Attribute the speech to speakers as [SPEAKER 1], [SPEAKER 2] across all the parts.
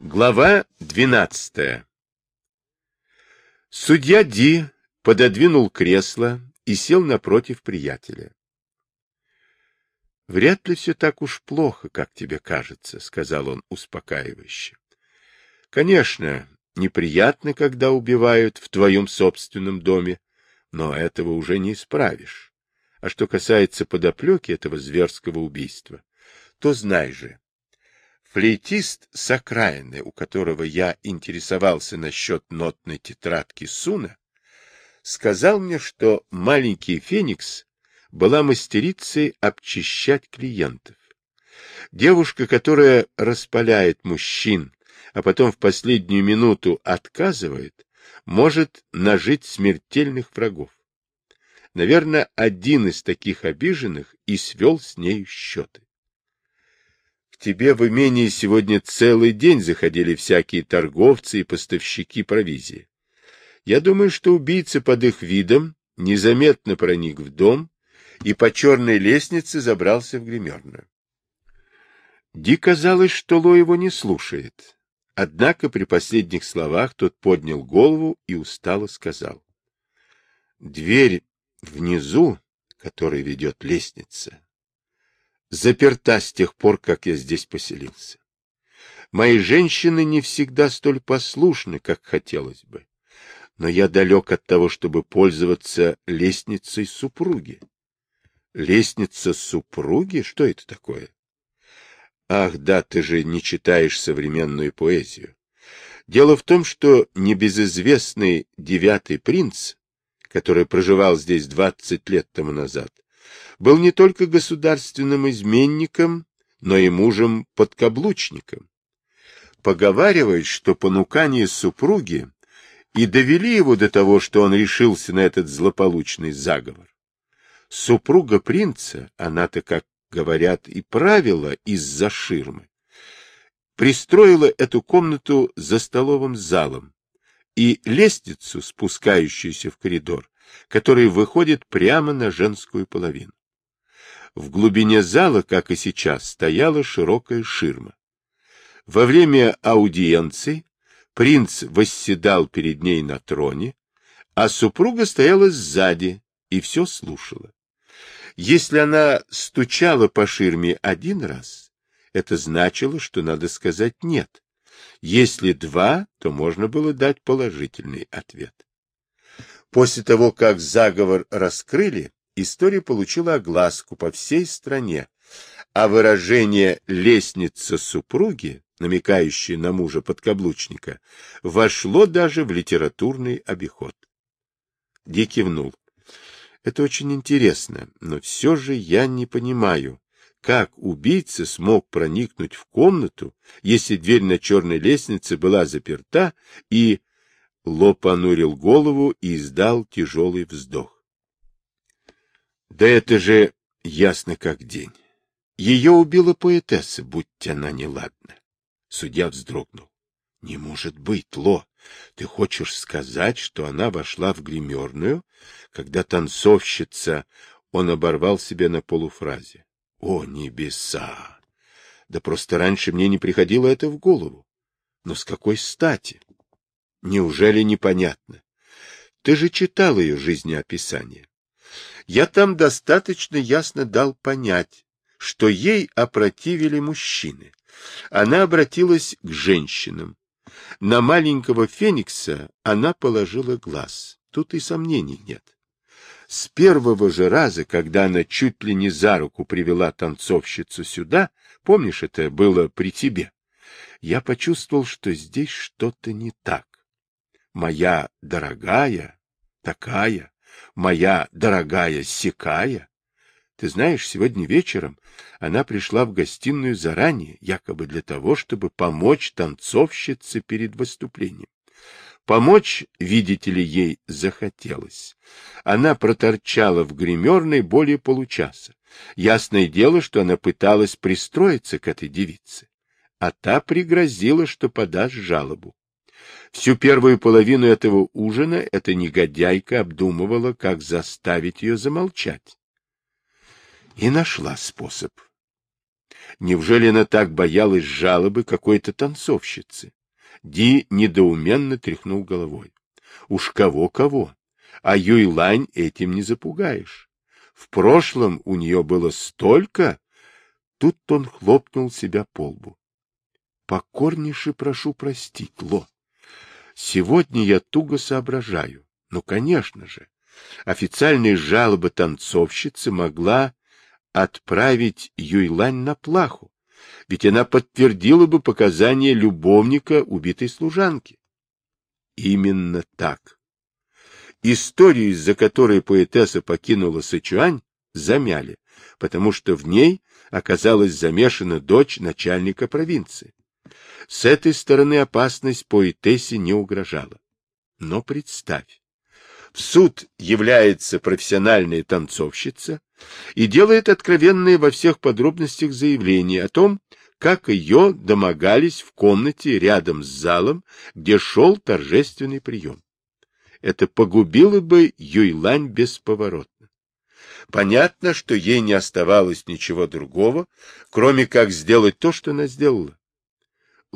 [SPEAKER 1] Глава двенадцатая Судья Ди пододвинул кресло и сел напротив приятеля. «Вряд ли все так уж плохо, как тебе кажется», — сказал он успокаивающе. «Конечно, неприятно, когда убивают в твоем собственном доме, но этого уже не исправишь. А что касается подоплеки этого зверского убийства, то знай же, Флейтист с окраины, у которого я интересовался насчет нотной тетрадки Суна, сказал мне, что маленький Феникс была мастерицей обчищать клиентов. Девушка, которая распаляет мужчин, а потом в последнюю минуту отказывает, может нажить смертельных врагов. Наверное, один из таких обиженных и свел с нею счеты тебе в имении сегодня целый день заходили всякие торговцы и поставщики провизии. Я думаю, что убийца под их видом незаметно проник в дом и по черной лестнице забрался в гримерную. Ди казалось, что Ло его не слушает. Однако при последних словах тот поднял голову и устало сказал. Дверь внизу, которой ведет лестница, заперта с тех пор, как я здесь поселился. Мои женщины не всегда столь послушны, как хотелось бы, но я далек от того, чтобы пользоваться лестницей супруги. Лестница супруги? Что это такое? Ах, да, ты же не читаешь современную поэзию. Дело в том, что небезызвестный девятый принц, который проживал здесь двадцать лет тому назад, был не только государственным изменником, но и мужем-подкаблучником. Поговаривают, что понукание супруги и довели его до того, что он решился на этот злополучный заговор. Супруга принца, она-то, как говорят, и правила из-за ширмы, пристроила эту комнату за столовым залом и лестницу, спускающуюся в коридор, который выходит прямо на женскую половину. В глубине зала, как и сейчас, стояла широкая ширма. Во время аудиенции принц восседал перед ней на троне, а супруга стояла сзади и все слушала. Если она стучала по ширме один раз, это значило, что надо сказать «нет». Если два, то можно было дать положительный ответ. После того, как заговор раскрыли, история получила огласку по всей стране, а выражение «лестница супруги», намекающее на мужа подкаблучника, вошло даже в литературный обиход. Ди кивнул. Это очень интересно, но все же я не понимаю, как убийца смог проникнуть в комнату, если дверь на черной лестнице была заперта, и Ло понурил голову и издал тяжелый вздох. Да это же ясно как день. Ее убила поэтесса, будь она неладна. Судья вздрогнул. Не может быть, Ло. Ты хочешь сказать, что она вошла в гримерную, когда танцовщица... Он оборвал себя на полуфразе. О, небеса! Да просто раньше мне не приходило это в голову. Но с какой стати? Неужели непонятно? Ты же читал ее жизнеописание. Я там достаточно ясно дал понять, что ей опротивили мужчины. Она обратилась к женщинам. На маленького Феникса она положила глаз. Тут и сомнений нет. С первого же раза, когда она чуть ли не за руку привела танцовщицу сюда, помнишь, это было при тебе, я почувствовал, что здесь что-то не так. Моя дорогая, такая, моя дорогая Секая. Ты знаешь, сегодня вечером она пришла в гостиную заранее, якобы для того, чтобы помочь танцовщице перед выступлением. Помочь, видите ли, ей захотелось. Она проторчала в гримерной более получаса. Ясное дело, что она пыталась пристроиться к этой девице, а та пригрозила, что подаст жалобу. Всю первую половину этого ужина эта негодяйка обдумывала, как заставить ее замолчать. И нашла способ. Неужели она так боялась жалобы какой-то танцовщицы? Ди недоуменно тряхнул головой. Уж кого-кого, а Юйлань этим не запугаешь. В прошлом у нее было столько... Тут он хлопнул себя по лбу. Покорнейше прошу простить, Ло. Сегодня я туго соображаю. Ну, конечно же, официальная жалоба танцовщицы могла отправить Юйлань на плаху, ведь она подтвердила бы показания любовника убитой служанки. Именно так. Историю, из-за которой поэтесса покинула Сычуань, замяли, потому что в ней оказалась замешана дочь начальника провинции. С этой стороны опасность поэтессе не угрожала. Но представь, в суд является профессиональная танцовщица и делает откровенные во всех подробностях заявление о том, как ее домогались в комнате рядом с залом, где шел торжественный прием. Это погубило бы Юйлань бесповоротно. Понятно, что ей не оставалось ничего другого, кроме как сделать то, что она сделала.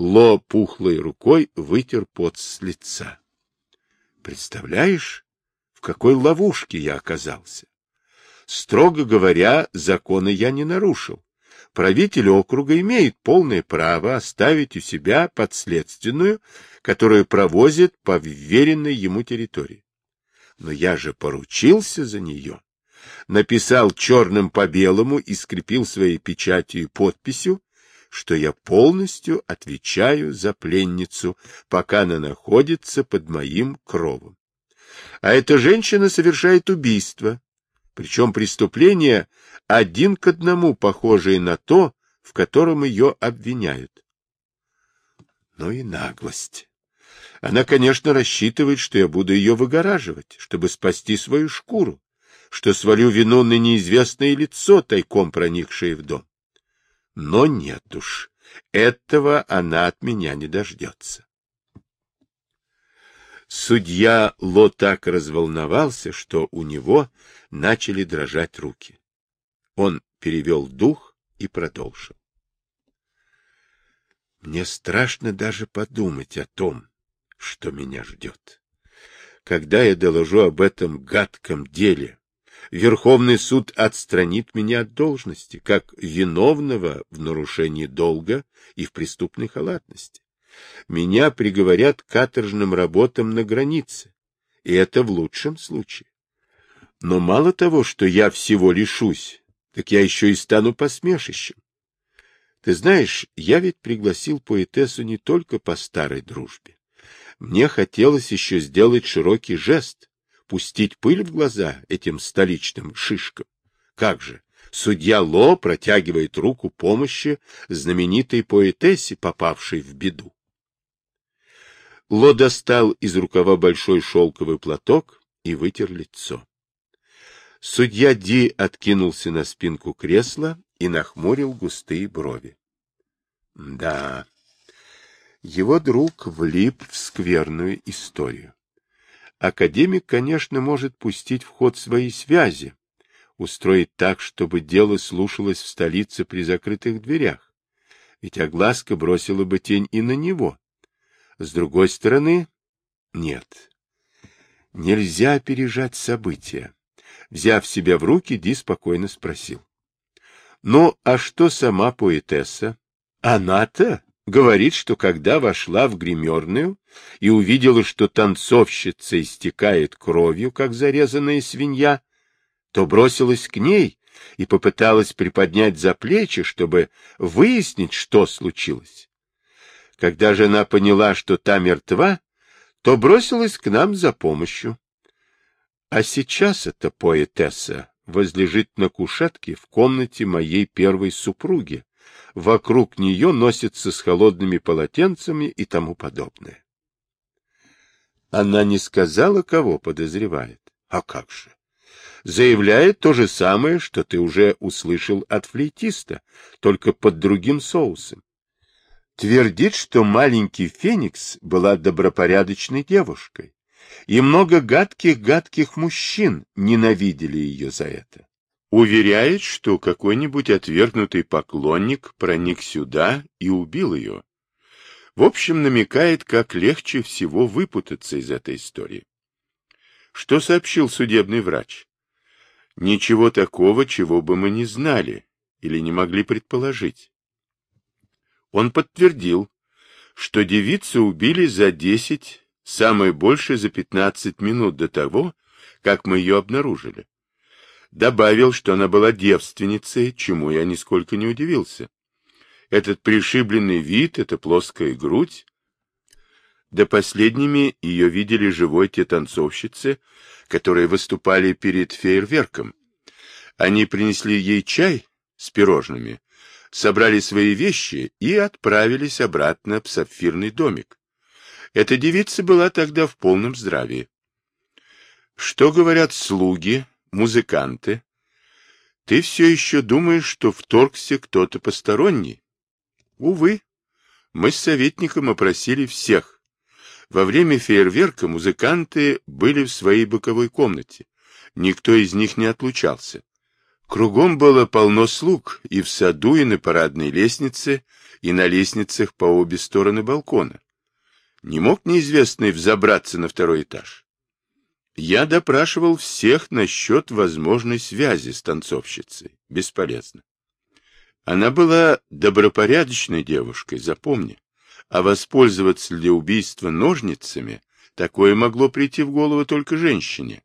[SPEAKER 1] Ло пухлой рукой вытер пот с лица. Представляешь, в какой ловушке я оказался? Строго говоря, закона я не нарушил правитель округа имеет полное право оставить у себя подследственную, которую провозит по вверенной ему территории. Но я же поручился за нее, написал черным по белому и скрепил своей печатью и подписью, что я полностью отвечаю за пленницу, пока она находится под моим кровом. А эта женщина совершает убийство, причем преступление один к одному похожее на то, в котором ее обвиняют. Ну и наглость. Она, конечно, рассчитывает, что я буду ее выгораживать, чтобы спасти свою шкуру, что свалю вину на неизвестное лицо, тайком проникшее в дом. Но нет уж, этого она от меня не дождется. Судья Ло так разволновался, что у него начали дрожать руки. Он перевел дух и продолжил. Мне страшно даже подумать о том, что меня ждет. Когда я доложу об этом гадком деле, Верховный суд отстранит меня от должности, как виновного в нарушении долга и в преступной халатности. Меня приговорят к каторжным работам на границе, и это в лучшем случае. Но мало того, что я всего лишусь, так я еще и стану посмешищем. Ты знаешь, я ведь пригласил поэтессу не только по старой дружбе. Мне хотелось еще сделать широкий жест, пустить пыль в глаза этим столичным шишкам. Как же, судья Ло протягивает руку помощи знаменитой поэтессе, попавшей в беду. Ло достал из рукава большой шелковый платок и вытер лицо. Судья Ди откинулся на спинку кресла и нахмурил густые брови. Да, его друг влип в скверную историю. Академик, конечно, может пустить в ход свои связи, устроить так, чтобы дело слушалось в столице при закрытых дверях. Ведь огласка бросила бы тень и на него. С другой стороны, нет. Нельзя опережать события. Взяв себя в руки, Ди спокойно спросил. Ну, а что сама поэтесса? Она-то говорит, что когда вошла в гримерную и увидела, что танцовщица истекает кровью, как зарезанная свинья, то бросилась к ней и попыталась приподнять за плечи, чтобы выяснить, что случилось. Когда же она поняла, что та мертва, то бросилась к нам за помощью. А сейчас эта поэтесса возлежит на кушетке в комнате моей первой супруги. Вокруг нее носится с холодными полотенцами и тому подобное. Она не сказала, кого подозревает. А как же? Заявляет то же самое, что ты уже услышал от флейтиста, только под другим соусом твердит, что маленький Феникс была добропорядочной девушкой, и много гадких-гадких мужчин ненавидели ее за это. Уверяет, что какой-нибудь отвергнутый поклонник проник сюда и убил ее. В общем, намекает, как легче всего выпутаться из этой истории. Что сообщил судебный врач? Ничего такого, чего бы мы не знали или не могли предположить. Он подтвердил, что девицу убили за 10, самое больше за 15 минут до того, как мы ее обнаружили. Добавил, что она была девственницей, чему я нисколько не удивился. Этот пришибленный вид, эта плоская грудь. До последними ее видели живой те танцовщицы, которые выступали перед фейерверком. Они принесли ей чай с пирожными, собрали свои вещи и отправились обратно в сапфирный домик. Эта девица была тогда в полном здравии. Что говорят слуги, музыканты? Ты все еще думаешь, что вторгся кто-то посторонний? Увы, мы с советником опросили всех. Во время фейерверка музыканты были в своей боковой комнате. Никто из них не отлучался. Кругом было полно слуг и в саду, и на парадной лестнице, и на лестницах по обе стороны балкона. Не мог неизвестный взобраться на второй этаж. Я допрашивал всех насчет возможной связи с танцовщицей. Бесполезно. Она была добропорядочной девушкой, запомни. А воспользоваться для убийства ножницами такое могло прийти в голову только женщине.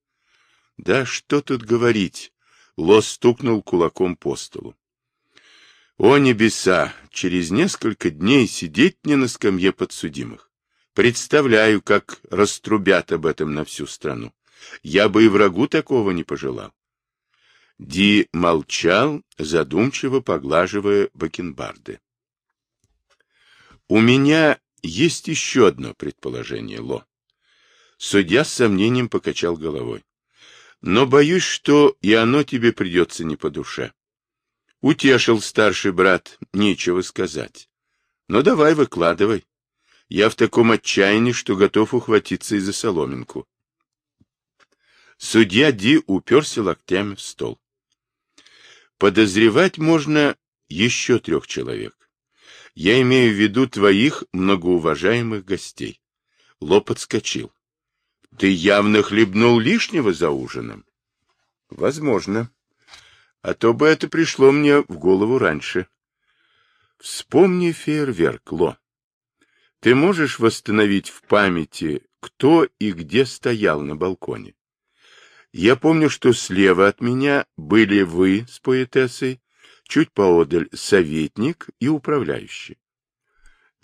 [SPEAKER 1] Да что тут говорить? Лос стукнул кулаком по столу. О небеса! Через несколько дней сидеть мне на скамье подсудимых. Представляю, как раструбят об этом на всю страну. Я бы и врагу такого не пожелал. Ди молчал, задумчиво поглаживая бакенбарды. У меня есть еще одно предположение, Ло. Судья с сомнением покачал головой. Но боюсь, что и оно тебе придется не по душе. Утешил старший брат, нечего сказать. Но давай выкладывай. Я в таком отчаянии, что готов ухватиться и за соломинку. Судья Ди уперся локтями в стол. Подозревать можно еще трех человек. Я имею в виду твоих многоуважаемых гостей. Ло подскочил. Ты явно хлебнул лишнего за ужином? Возможно. А то бы это пришло мне в голову раньше. Вспомни фейерверк, Ло. Ты можешь восстановить в памяти, кто и где стоял на балконе? Я помню, что слева от меня были вы с поэтессой, чуть поодаль советник и управляющий.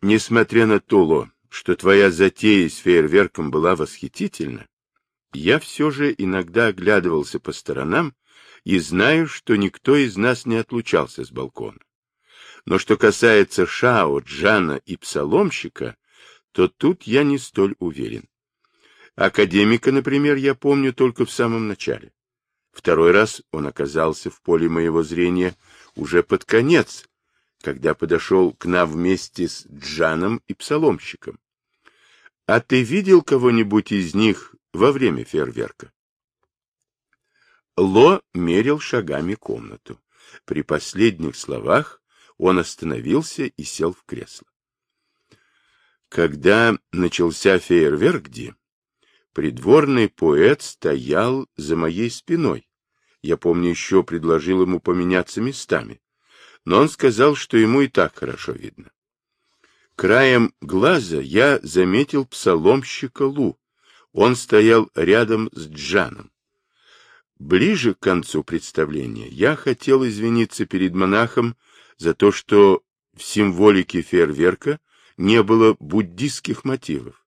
[SPEAKER 1] Несмотря на то, что твоя затея с фейерверком была восхитительна, я все же иногда оглядывался по сторонам и знаю, что никто из нас не отлучался с балкона. Но что касается Шао, Джана и псаломщика, то тут я не столь уверен. Академика, например, я помню только в самом начале. Второй раз он оказался в поле моего зрения уже под конец, когда подошел к нам вместе с Джаном и псаломщиком. А ты видел кого-нибудь из них во время фейерверка? Ло мерил шагами комнату. При последних словах он остановился и сел в кресло. Когда начался фейерверк, Ди, Придворный поэт стоял за моей спиной. Я помню, еще предложил ему поменяться местами. Но он сказал, что ему и так хорошо видно. Краем глаза я заметил псаломщика Лу. Он стоял рядом с Джаном. Ближе к концу представления я хотел извиниться перед монахом за то, что в символике фейерверка не было буддистских мотивов.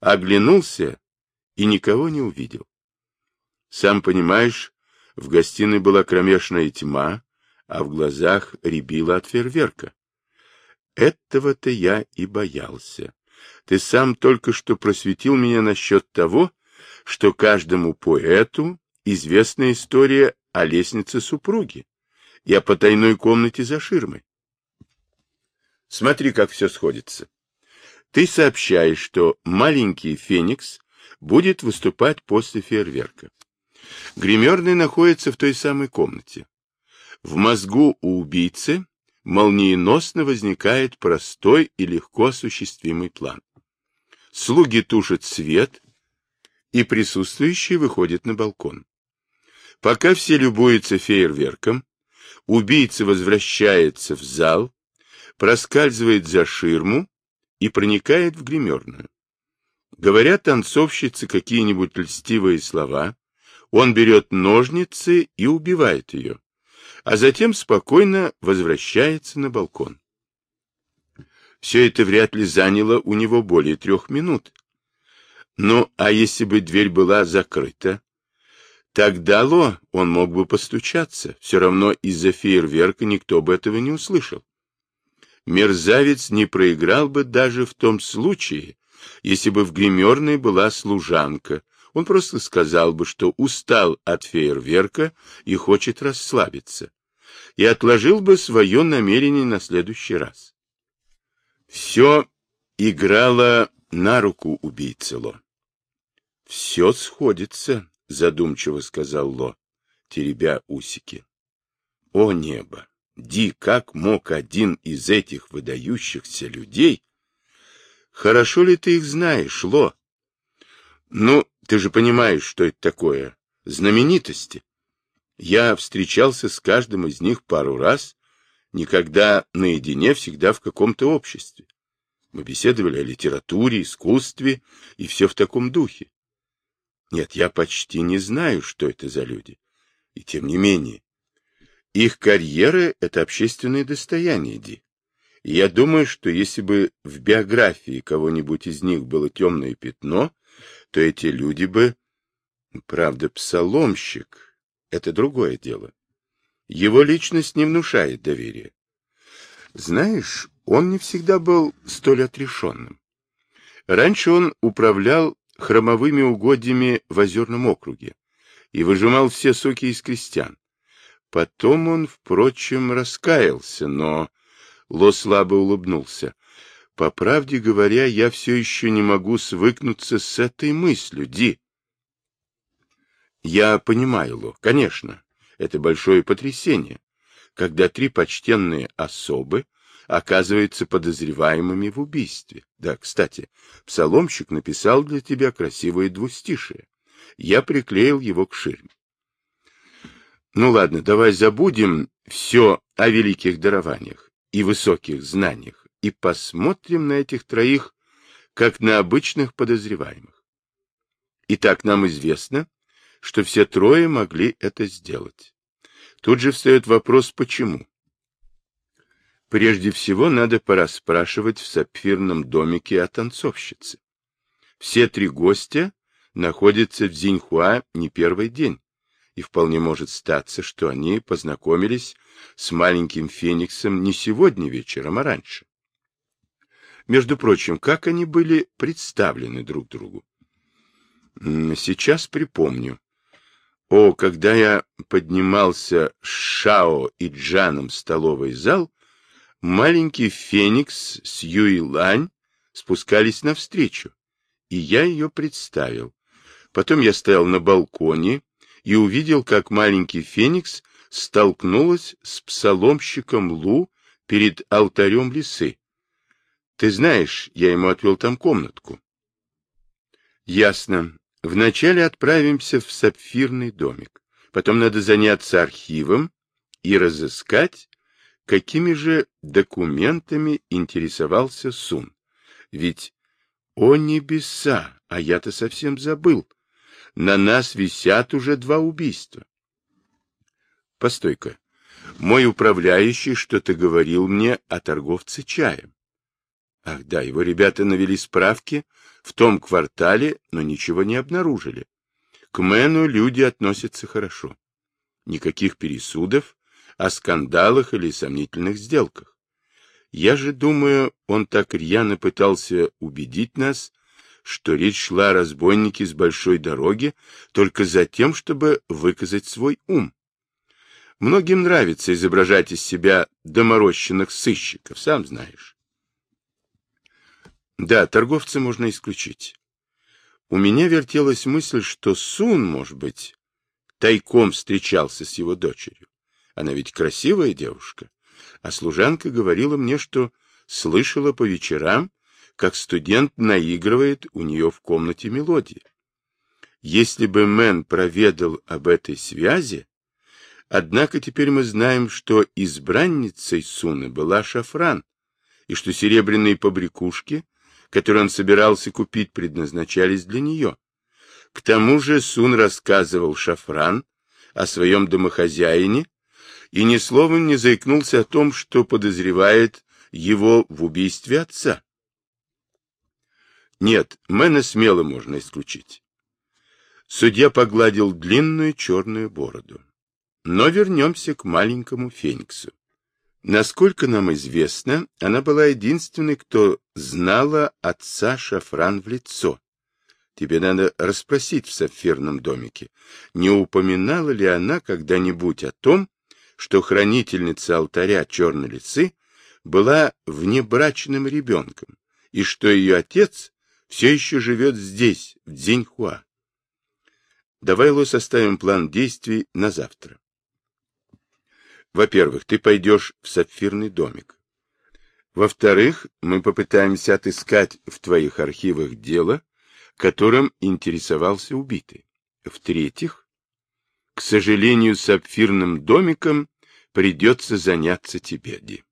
[SPEAKER 1] Оглянулся и никого не увидел. Сам понимаешь, в гостиной была кромешная тьма, а в глазах рябило от фейерверка. Этого-то я и боялся. Ты сам только что просветил меня насчет того, что каждому поэту известна история о лестнице супруги и о потайной комнате за ширмой. Смотри, как все сходится. Ты сообщаешь, что маленький Феникс будет выступать после фейерверка. Гримерный находится в той самой комнате. В мозгу у убийцы молниеносно возникает простой и легко осуществимый план. Слуги тушат свет, и присутствующие выходят на балкон. Пока все любуются фейерверком, убийца возвращается в зал, проскальзывает за ширму и проникает в гримерную. Говорят танцовщицы какие-нибудь льстивые слова, он берет ножницы и убивает ее, а затем спокойно возвращается на балкон. Все это вряд ли заняло у него более трех минут. Ну, а если бы дверь была закрыта? Тогда Ло он мог бы постучаться, все равно из-за фейерверка никто бы этого не услышал. Мерзавец не проиграл бы даже в том случае, если бы в гримерной была служанка. Он просто сказал бы, что устал от фейерверка и хочет расслабиться, и отложил бы свое намерение на следующий раз. Все играло на руку убийце Ло. «Все сходится», — задумчиво сказал Ло, теребя усики. «О небо! Ди, как мог один из этих выдающихся людей? Хорошо ли ты их знаешь, Ло? Ну, ты же понимаешь, что это такое. Знаменитости. Я встречался с каждым из них пару раз, никогда наедине, всегда в каком-то обществе. Мы беседовали о литературе, искусстве и все в таком духе. Нет, я почти не знаю, что это за люди. И тем не менее, их карьеры — это общественное достояние, Ди. Я думаю, что если бы в биографии кого-нибудь из них было темное пятно, то эти люди бы... Правда, псаломщик — это другое дело. Его личность не внушает доверия. Знаешь, он не всегда был столь отрешенным. Раньше он управлял хромовыми угодьями в озерном округе и выжимал все соки из крестьян. Потом он, впрочем, раскаялся, но Ло слабо улыбнулся. По правде говоря, я все еще не могу свыкнуться с этой мыслью, Ди. Я понимаю, Ло, конечно, это большое потрясение, когда три почтенные особы оказываются подозреваемыми в убийстве. Да, кстати, псаломщик написал для тебя красивое двустишие. Я приклеил его к ширме. Ну ладно, давай забудем все о великих дарованиях и высоких знаниях и посмотрим на этих троих, как на обычных подозреваемых. Итак, нам известно, что все трое могли это сделать. Тут же встает вопрос, почему. Прежде всего, надо порасспрашивать в сапфирном домике о танцовщице. Все три гостя находятся в Зиньхуа не первый день, и вполне может статься, что они познакомились с маленьким Фениксом не сегодня вечером, а раньше. Между прочим, как они были представлены друг другу? Сейчас припомню. О, когда я поднимался с Шао и Джаном в столовый зал, маленький Феникс с Юйлань спускались навстречу, и я ее представил. Потом я стоял на балконе и увидел, как маленький Феникс столкнулась с псаломщиком Лу перед алтарем лисы. Ты знаешь, я ему отвел там комнатку. Ясно. Вначале отправимся в сапфирный домик. Потом надо заняться архивом и разыскать какими же документами интересовался Сун. Ведь, о небеса, а я-то совсем забыл, на нас висят уже два убийства. Постой-ка, мой управляющий что-то говорил мне о торговце чаем. Ах да, его ребята навели справки в том квартале, но ничего не обнаружили. К Мэну люди относятся хорошо. Никаких пересудов, о скандалах или сомнительных сделках. Я же думаю, он так рьяно пытался убедить нас, что речь шла о разбойнике с большой дороги только за тем, чтобы выказать свой ум. Многим нравится изображать из себя доморощенных сыщиков, сам знаешь. Да, торговца можно исключить. У меня вертелась мысль, что Сун, может быть, тайком встречался с его дочерью Она ведь красивая девушка. А служанка говорила мне, что слышала по вечерам, как студент наигрывает у нее в комнате мелодии. Если бы Мэн проведал об этой связи, однако теперь мы знаем, что избранницей Суны была Шафран, и что серебряные побрякушки, которые он собирался купить, предназначались для нее. К тому же Сун рассказывал Шафран о своем домохозяине и ни словом не заикнулся о том, что подозревает его в убийстве отца. Нет, Мэна смело можно исключить. Судья погладил длинную черную бороду. Но вернемся к маленькому Фениксу. Насколько нам известно, она была единственной, кто знала отца Шафран в лицо. Тебе надо расспросить в сапфирном домике, не упоминала ли она когда-нибудь о том, что хранительница алтаря черной лисы была внебрачным ребенком, и что ее отец все еще живет здесь, в Дзиньхуа. Давай, Ло, составим план действий на завтра. Во-первых, ты пойдешь в сапфирный домик. Во-вторых, мы попытаемся отыскать в твоих архивах дело, которым интересовался убитый. В-третьих, к сожалению, сапфирным домиком придется заняться тебе, Ди.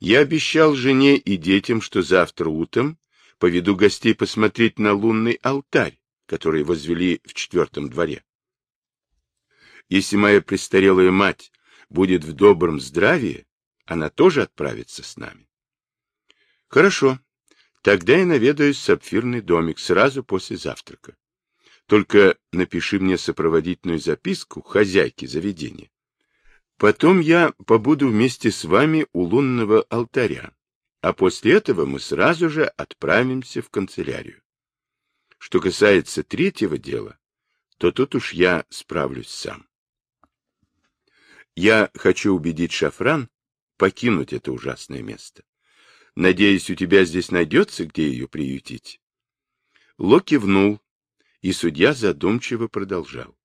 [SPEAKER 1] Я обещал жене и детям, что завтра утром поведу гостей посмотреть на лунный алтарь, который возвели в четвертом дворе. Если моя престарелая мать будет в добром здравии, она тоже отправится с нами. Хорошо, тогда я наведаюсь в сапфирный домик сразу после завтрака. Только напиши мне сопроводительную записку хозяйке заведения. Потом я побуду вместе с вами у лунного алтаря, а после этого мы сразу же отправимся в канцелярию. Что касается третьего дела, то тут уж я справлюсь сам. Я хочу убедить Шафран покинуть это ужасное место. Надеюсь, у тебя здесь найдется, где ее приютить. Ло кивнул, и судья задумчиво продолжал.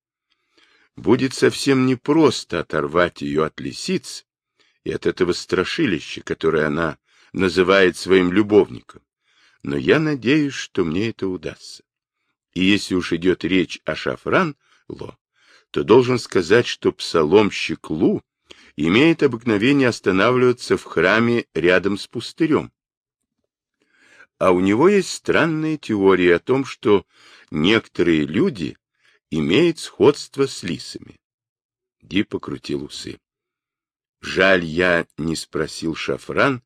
[SPEAKER 1] Будет совсем непросто оторвать ее от лисиц и от этого страшилища, которое она называет своим любовником. Но я надеюсь, что мне это удастся. И если уж идет речь о Шафран, Ло, то должен сказать, что псаломщик Лу имеет обыкновение останавливаться в храме рядом с пустырем. А у него есть странная теория о том, что некоторые люди имеют сходство с лисами. Ди покрутил усы. Жаль, я не спросил Шафран,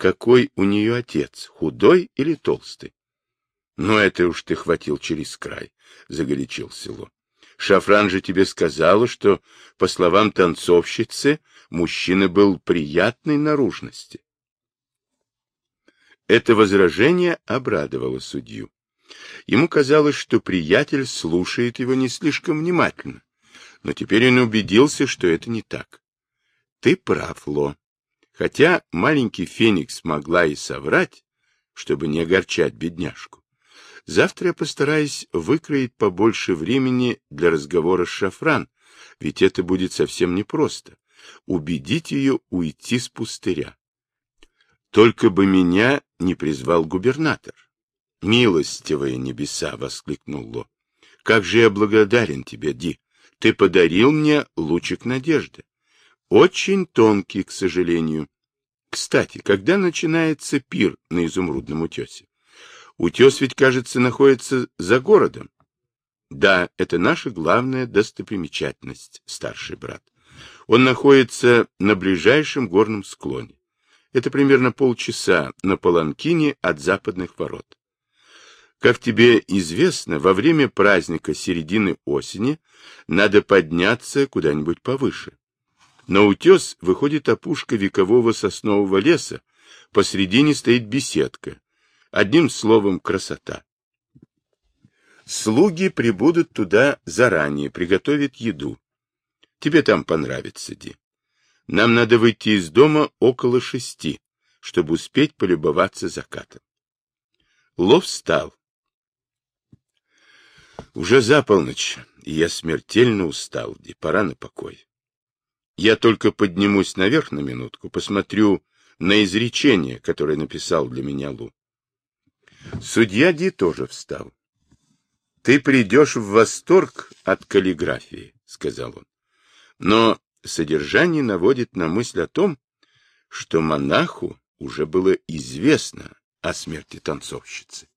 [SPEAKER 1] какой у нее отец, худой или толстый. Но это уж ты хватил через край, — загорячился Ло. Шафран же тебе сказала, что, по словам танцовщицы, мужчина был приятной наружности. Это возражение обрадовало судью. Ему казалось, что приятель слушает его не слишком внимательно, но теперь он убедился, что это не так. Ты прав, Ло. Хотя маленький Феникс могла и соврать, чтобы не огорчать бедняжку. Завтра я постараюсь выкроить побольше времени для разговора с Шафран, ведь это будет совсем непросто. Убедить ее уйти с пустыря. Только бы меня не призвал губернатор. «Милостивые небеса!» — воскликнул Ло. «Как же я благодарен тебе, Ди! Ты подарил мне лучик надежды. Очень тонкий, к сожалению. Кстати, когда начинается пир на изумрудном утесе? Утес ведь, кажется, находится за городом. Да, это наша главная достопримечательность, старший брат. Он находится на ближайшем горном склоне. Это примерно полчаса на Паланкине от западных ворот. Как тебе известно, во время праздника середины осени надо подняться куда-нибудь повыше. На утес выходит опушка векового соснового леса, посредине стоит беседка, Одним словом, красота. Слуги прибудут туда заранее, приготовят еду. Тебе там понравится, Ди. Нам надо выйти из дома около шести, чтобы успеть полюбоваться закатом. Лов встал. Уже за полночь, и я смертельно устал, Ди, пора на покой. Я только поднимусь наверх на минутку, посмотрю на изречение, которое написал для меня Лу. Судья Ди тоже встал. — Ты придешь в восторг от каллиграфии, — сказал он. Но содержание наводит на мысль о том, что монаху уже было известно о смерти танцовщицы.